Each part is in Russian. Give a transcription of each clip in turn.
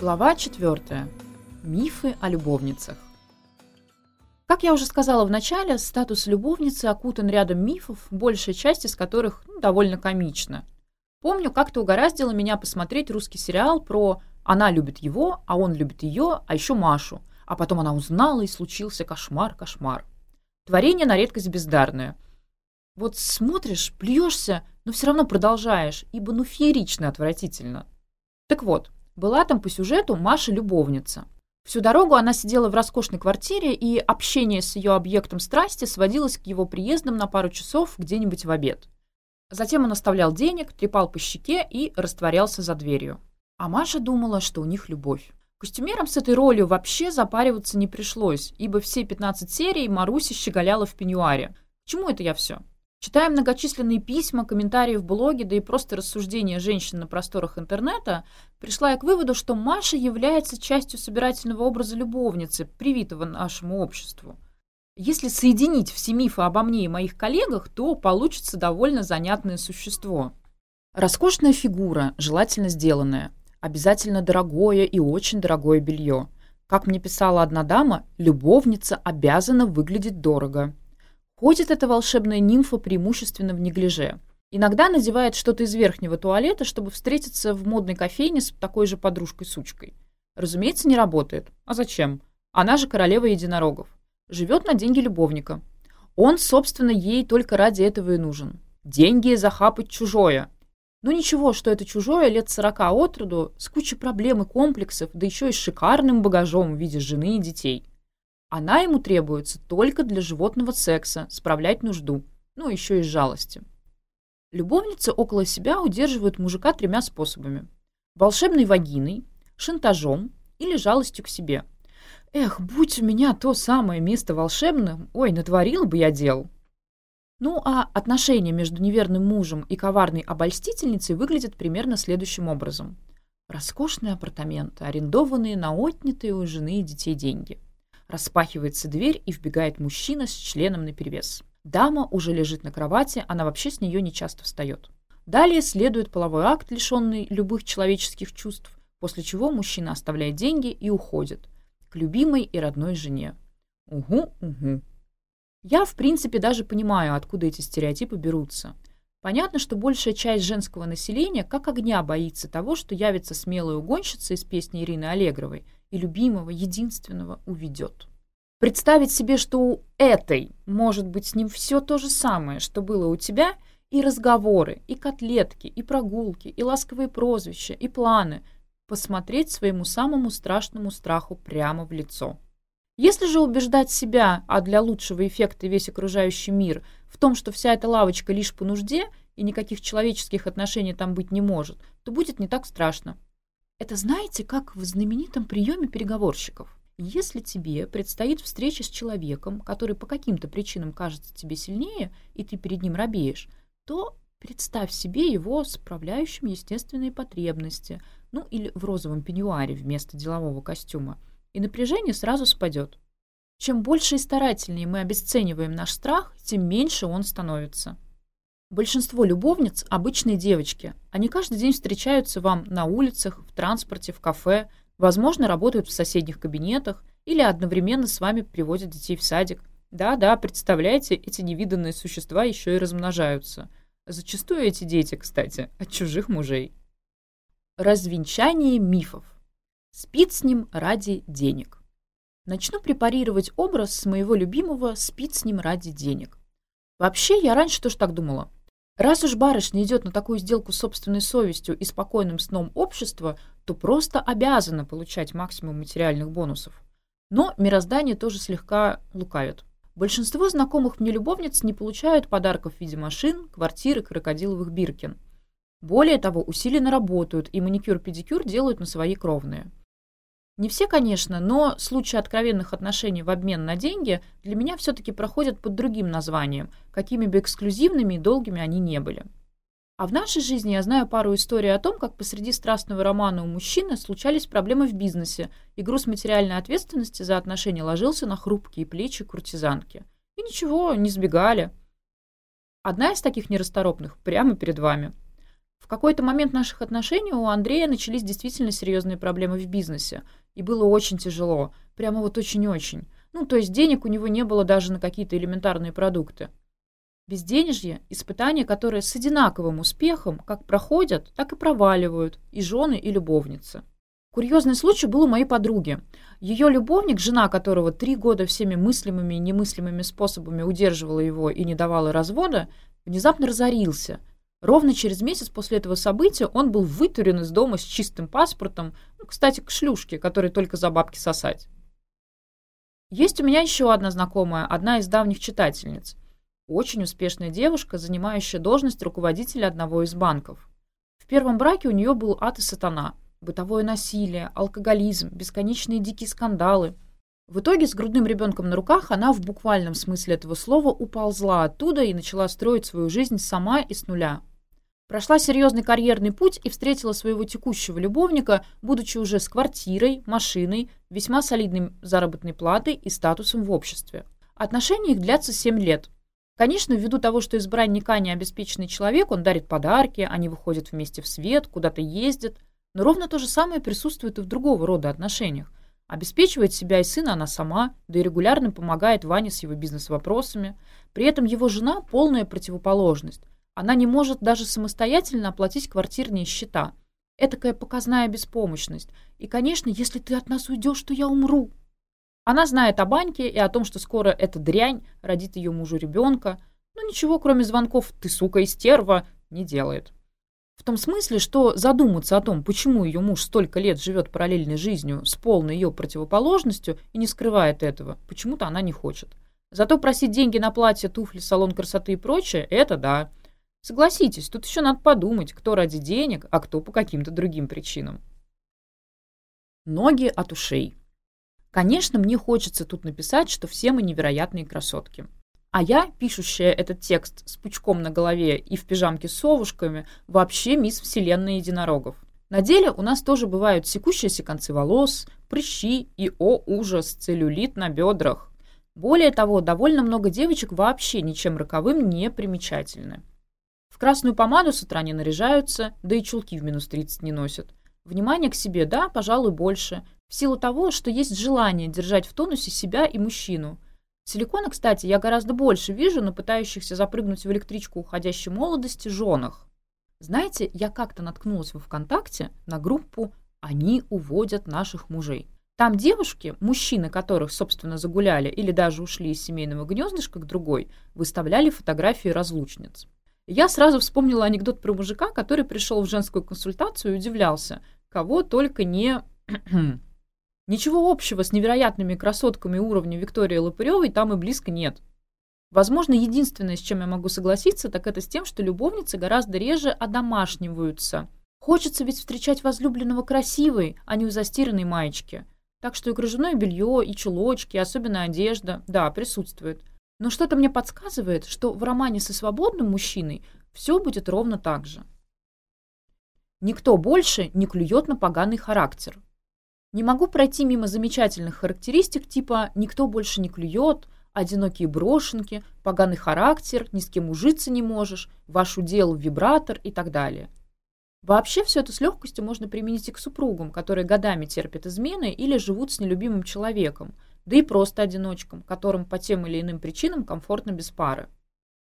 Глава 4. Мифы о любовницах. Как я уже сказала в начале, статус любовницы окутан рядом мифов, большая часть из которых ну, довольно комична. Помню, как-то угораздило меня посмотреть русский сериал про «Она любит его, а он любит ее, а еще Машу», а потом она узнала, и случился кошмар, кошмар. Творение на редкость бездарное. Вот смотришь, плюешься, но все равно продолжаешь, ибо ну феерично отвратительно. Так вот, была там по сюжету Маша любовница. Всю дорогу она сидела в роскошной квартире, и общение с ее объектом страсти сводилось к его приездам на пару часов где-нибудь в обед. Затем он оставлял денег, трепал по щеке и растворялся за дверью. А Маша думала, что у них любовь. Костюмерам с этой ролью вообще запариваться не пришлось, ибо все 15 серий Маруся щеголяла в пеньюаре. К чему Читая многочисленные письма, комментарии в блоге, да и просто рассуждения женщин на просторах интернета, пришла я к выводу, что Маша является частью собирательного образа любовницы, привитого нашему обществу. Если соединить все мифы обо мне и моих коллегах, то получится довольно занятное существо. Роскошная фигура, желательно сделанная. Обязательно дорогое и очень дорогое белье. Как мне писала одна дама, любовница обязана выглядеть дорого. Ходит эта волшебная нимфа преимущественно в неглиже. Иногда надевает что-то из верхнего туалета, чтобы встретиться в модной кофейне с такой же подружкой-сучкой. Разумеется, не работает. А зачем? Она же королева единорогов. Живет на деньги любовника. Он, собственно, ей только ради этого и нужен. Деньги захапать чужое. Ну ничего, что это чужое лет 40 от роду, с кучей проблем и комплексов, да еще и с шикарным багажом в виде жены и детей. Она ему требуется только для животного секса, справлять нужду, ну еще и жалости. Любовницы около себя удерживают мужика тремя способами. Волшебной вагиной, шантажом или жалостью к себе. Эх, будь у меня то самое место волшебным, ой, натворил бы я дел. Ну а отношения между неверным мужем и коварной обольстительницей выглядят примерно следующим образом. Роскошные апартаменты, арендованные на отнятые у жены и детей деньги. Распахивается дверь и вбегает мужчина с членом наперевес. Дама уже лежит на кровати, она вообще с нее не часто встает. Далее следует половой акт, лишенный любых человеческих чувств, после чего мужчина оставляет деньги и уходит. К любимой и родной жене. Угу, угу. Я, в принципе, даже понимаю, откуда эти стереотипы берутся. Понятно, что большая часть женского населения как огня боится того, что явится смелая угонщица из песни Ирины Аллегровой любимого, единственного уведет. Представить себе, что у этой может быть с ним все то же самое, что было у тебя, и разговоры, и котлетки, и прогулки, и ласковые прозвища, и планы. Посмотреть своему самому страшному страху прямо в лицо. Если же убеждать себя, а для лучшего эффекта весь окружающий мир, в том, что вся эта лавочка лишь по нужде, и никаких человеческих отношений там быть не может, то будет не так страшно. Это знаете, как в знаменитом приеме переговорщиков. Если тебе предстоит встреча с человеком, который по каким-то причинам кажется тебе сильнее, и ты перед ним робеешь, то представь себе его справляющим естественные потребности, ну или в розовом пеньюаре вместо делового костюма, и напряжение сразу спадет. Чем больше и старательнее мы обесцениваем наш страх, тем меньше он становится. Большинство любовниц – обычные девочки. Они каждый день встречаются вам на улицах, в транспорте, в кафе, возможно, работают в соседних кабинетах или одновременно с вами приводят детей в садик. Да-да, представляете, эти невиданные существа еще и размножаются. Зачастую эти дети, кстати, от чужих мужей. Развенчание мифов. Спит с ним ради денег. Начну препарировать образ с моего любимого «спит с ним ради денег». Вообще, я раньше тоже так думала. Раз уж барышня идет на такую сделку с собственной совестью и спокойным сном общества, то просто обязана получать максимум материальных бонусов. Но мироздание тоже слегка лукавит. Большинство знакомых мне любовниц не получают подарков в виде машин, квартир и крокодиловых биркин. Более того, усиленно работают и маникюр-педикюр делают на свои кровные – Не все, конечно, но случаи откровенных отношений в обмен на деньги для меня все-таки проходят под другим названием, какими бы эксклюзивными и долгими они не были. А в нашей жизни я знаю пару историй о том, как посреди страстного романа у мужчины случались проблемы в бизнесе, и груз материальной ответственности за отношения ложился на хрупкие плечи куртизанки. И ничего, не сбегали. Одна из таких нерасторопных прямо перед вами – в какой-то момент наших отношений у Андрея начались действительно серьезные проблемы в бизнесе, И было очень тяжело. Прямо вот очень-очень. Ну, то есть денег у него не было даже на какие-то элементарные продукты. Безденежье – испытания, которые с одинаковым успехом как проходят, так и проваливают и жены, и любовницы. Курьезный случай был у моей подруги. Ее любовник, жена которого три года всеми мыслимыми и немыслимыми способами удерживала его и не давала развода, внезапно разорился. Ровно через месяц после этого события он был вытурен из дома с чистым паспортом, ну, кстати, к шлюшке, которой только за бабки сосать. Есть у меня еще одна знакомая, одна из давних читательниц. Очень успешная девушка, занимающая должность руководителя одного из банков. В первом браке у нее был ад и сатана, бытовое насилие, алкоголизм, бесконечные дикие скандалы. В итоге с грудным ребенком на руках она в буквальном смысле этого слова уползла оттуда и начала строить свою жизнь сама и с нуля, Прошла серьезный карьерный путь и встретила своего текущего любовника, будучи уже с квартирой, машиной, весьма солидной заработной платой и статусом в обществе. Отношения их длятся 7 лет. Конечно, ввиду того, что избранника не обеспеченный человек, он дарит подарки, они выходят вместе в свет, куда-то ездят – но ровно то же самое присутствует и в другого рода отношениях. Обеспечивает себя и сына она сама, да и регулярно помогает Ване с его бизнес-вопросами. При этом его жена – полная противоположность. Она не может даже самостоятельно оплатить квартирные счета. Этакая показная беспомощность. И, конечно, если ты от нас уйдешь, то я умру. Она знает о банке и о том, что скоро эта дрянь родит ее мужу ребенка, но ничего, кроме звонков «ты, сука, и стерва» не делает. В том смысле, что задуматься о том, почему ее муж столько лет живет параллельной жизнью с полной ее противоположностью и не скрывает этого, почему-то Согласитесь, тут еще надо подумать, кто ради денег, а кто по каким-то другим причинам. Ноги от ушей. Конечно, мне хочется тут написать, что все мы невероятные красотки. А я, пишущая этот текст с пучком на голове и в пижамке с совушками, вообще мисс Вселенной единорогов. На деле у нас тоже бывают секущиеся концы волос, прыщи и, о ужас, целлюлит на бедрах. Более того, довольно много девочек вообще ничем роковым не примечательны. В Красную помаду с утра не наряжаются, да и чулки в минус 30 не носят. Внимание к себе, да, пожалуй, больше. В силу того, что есть желание держать в тонусе себя и мужчину. Силикона, кстати, я гораздо больше вижу на пытающихся запрыгнуть в электричку уходящей молодости женах. Знаете, я как-то наткнулась во ВКонтакте на группу «Они уводят наших мужей». Там девушки, мужчины которых, собственно, загуляли или даже ушли из семейного гнездышка к другой, выставляли фотографии разлучниц. Я сразу вспомнила анекдот про мужика, который пришел в женскую консультацию и удивлялся, кого только не Ничего общего с невероятными красотками уровня Виктории Лопыревой там и близко нет. Возможно, единственное, с чем я могу согласиться, так это с тем, что любовницы гораздо реже одомашниваются. Хочется ведь встречать возлюбленного красивой, а не в застиранной маечке. Так что и кружевное белье, и чулочки, особенно одежда, да, присутствует. Но что-то мне подсказывает, что в романе со свободным мужчиной все будет ровно так же. Никто больше не клюет на поганый характер. Не могу пройти мимо замечательных характеристик типа «никто больше не клюет», «одинокие брошенки», «поганый характер», «ни с кем ужиться не можешь», «ваш удел вибратор» и так далее. Вообще все это с легкостью можно применить и к супругам, которые годами терпят измены или живут с нелюбимым человеком – да и просто одиночкам, которым по тем или иным причинам комфортно без пары.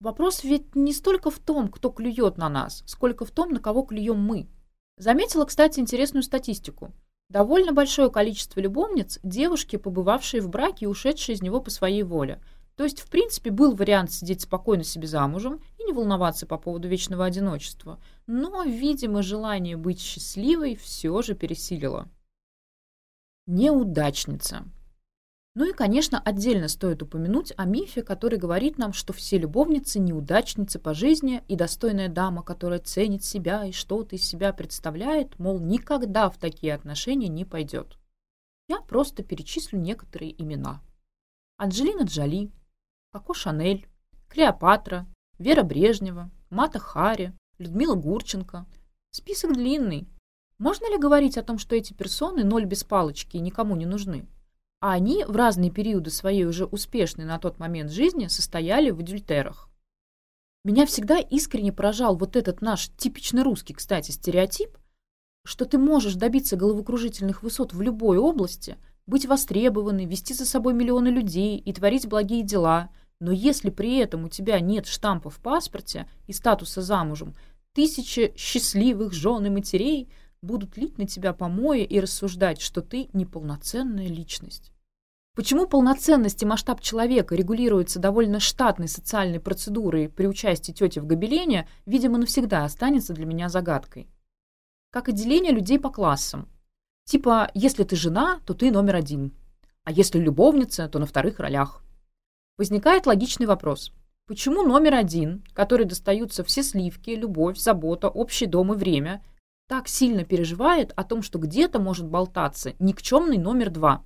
Вопрос ведь не столько в том, кто клюет на нас, сколько в том, на кого клюем мы. Заметила, кстати, интересную статистику – Довольно большое количество любовниц – девушки, побывавшие в браке и ушедшие из него по своей воле. То есть, в принципе, был вариант сидеть спокойно себе замужем и не волноваться по поводу вечного одиночества. Но, видимо, желание быть счастливой все же пересилило. Неудачница. Ну и, конечно, отдельно стоит упомянуть о мифе, который говорит нам, что все любовницы – неудачницы по жизни, и достойная дама, которая ценит себя и что-то из себя представляет, мол, никогда в такие отношения не пойдет. Я просто перечислю некоторые имена. Анджелина Джоли, Коко Шанель, Клеопатра, Вера Брежнева, Мата Хари, Людмила Гурченко. Список длинный. Можно ли говорить о том, что эти персоны ноль без палочки и никому не нужны? а они в разные периоды своей уже успешной на тот момент жизни состояли в адюльтерах. Меня всегда искренне поражал вот этот наш типичный русский, кстати, стереотип, что ты можешь добиться головокружительных высот в любой области, быть востребованной, вести за собой миллионы людей и творить благие дела, но если при этом у тебя нет штампа в будут лить на тебя помои и рассуждать, что ты неполноценная личность. Почему полноценность и масштаб человека регулируются довольно штатной социальной процедурой при участии тети в гобелене, видимо, навсегда останется для меня загадкой. Как и деление людей по классам. Типа, если ты жена, то ты номер один, а если любовница, то на вторых ролях. Возникает логичный вопрос. Почему номер один, который достаются все сливки, любовь, забота, общий дом и время, так сильно переживает о том, что где-то может болтаться никчемный номер два.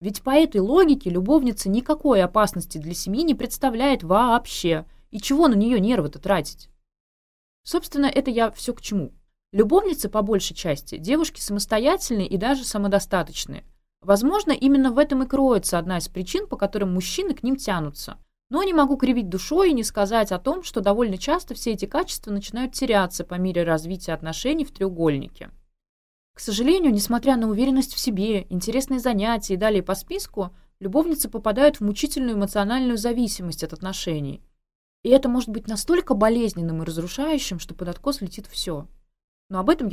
Ведь по этой логике любовница никакой опасности для семьи не представляет вообще, и чего на нее нервы-то тратить? Собственно, это я все к чему. Любовницы, по большей части, девушки самостоятельные и даже самодостаточные. Возможно, именно в этом и кроется одна из причин, по которым мужчины к ним тянутся. Но не могу кривить душой и не сказать о том, что довольно часто все эти качества начинают теряться по мере развития отношений в треугольнике. К сожалению, несмотря на уверенность в себе, интересные занятия и далее по списку, любовницы попадают в мучительную эмоциональную зависимость от отношений. И это может быть настолько болезненным и разрушающим, что под откос летит все. Но об этом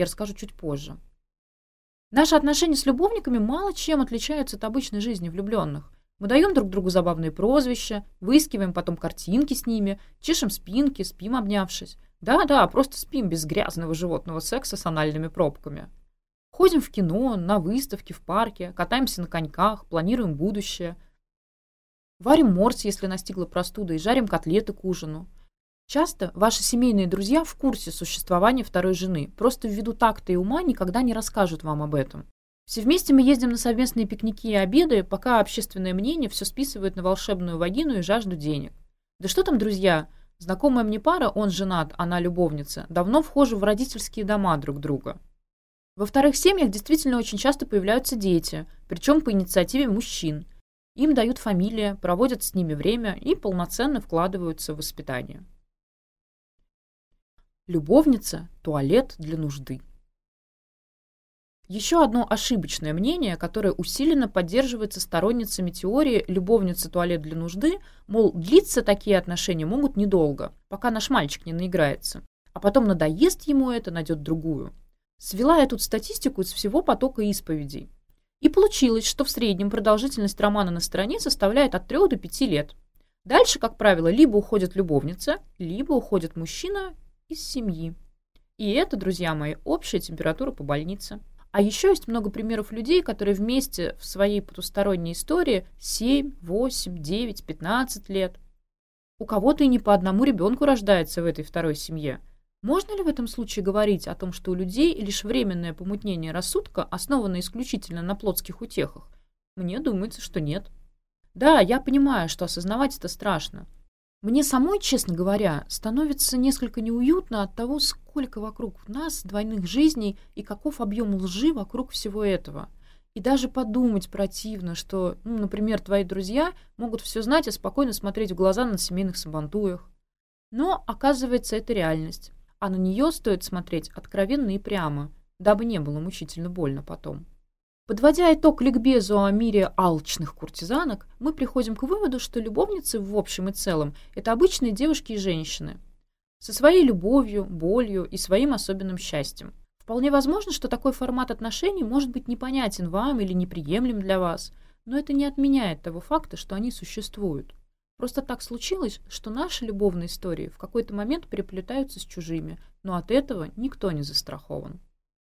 я расскажу чуть позже. Наши отношения с любовниками мало чем отличаются от обычной жизни влюбленных. Мы даем друг другу забавные прозвища, выискиваем потом картинки с ними, чешем спинки, спим обнявшись. Да-да, просто спим без грязного животного секса с анальными пробками. Ходим в кино, на выставки, в парке, катаемся на коньках, планируем будущее. Варим морс, если настигла простуда, и жарим котлеты к ужину. Часто ваши семейные друзья в курсе существования второй жены, просто ввиду такта и ума никогда Все Вместе мы ездим на совместные пикники и обеды, пока общественное мнение все списывает на волшебную вагину и жажду денег. Да что там, друзья, знакомая мне пара, он женат, она любовница, давно вхожи в родительские дома друг друга. Во вторых семьях действительно очень часто появляются дети, причем по инициативе мужчин. Им дают фамилии, проводят с ними время и полноценно вкладываются в воспитание. Любовница – туалет для нужды. Еще одно ошибочное мнение, которое усиленно поддерживается сторонницами теории «любовница туалет для нужды», мол, длиться такие отношения могут недолго, пока наш мальчик не наиграется, а потом надоест ему это, найдет другую. Свела я тут статистику из всего потока исповедей. И получилось, что в среднем продолжительность романа на стороне составляет от 3 до 5 лет. Дальше, как правило, либо уходит любовница, либо уходит мужчина из А еще есть много примеров людей, которые вместе в своей потусторонней истории 7, 8, 9, 15 лет. У кого-то и не по одному ребенку рождается в этой второй семье. Можно ли в этом случае говорить о том, что у людей лишь временное помутнение рассудка основано исключительно на плотских утехах? Мне думается, что нет. Да, я понимаю, что осознавать это страшно, мне самой, честно говоря, становится несколько неуютно от того, сколько вокруг нас двойных жизней и каков объем лжи вокруг всего этого. И даже подумать противно, что, ну, например, твои друзья могут все знать и спокойно смотреть в глаза на семейных сабантуях. Но, оказывается, это реальность, а на нее стоит смотреть откровенно и прямо, дабы не было мучительно больно потом. Подводя итог ликбезу о мире алчных куртизанок, мы приходим к выводу, что любовницы в общем и целом – это обычные девушки и женщины. Со своей любовью, болью и своим особенным счастьем. Вполне возможно, что такой формат отношений может быть непонятен вам или неприемлем для вас, но это не отменяет того факта, что они существуют. Просто так случилось, что наши любовные истории в какой-то момент переплетаются с чужими, но от этого никто не застрахован.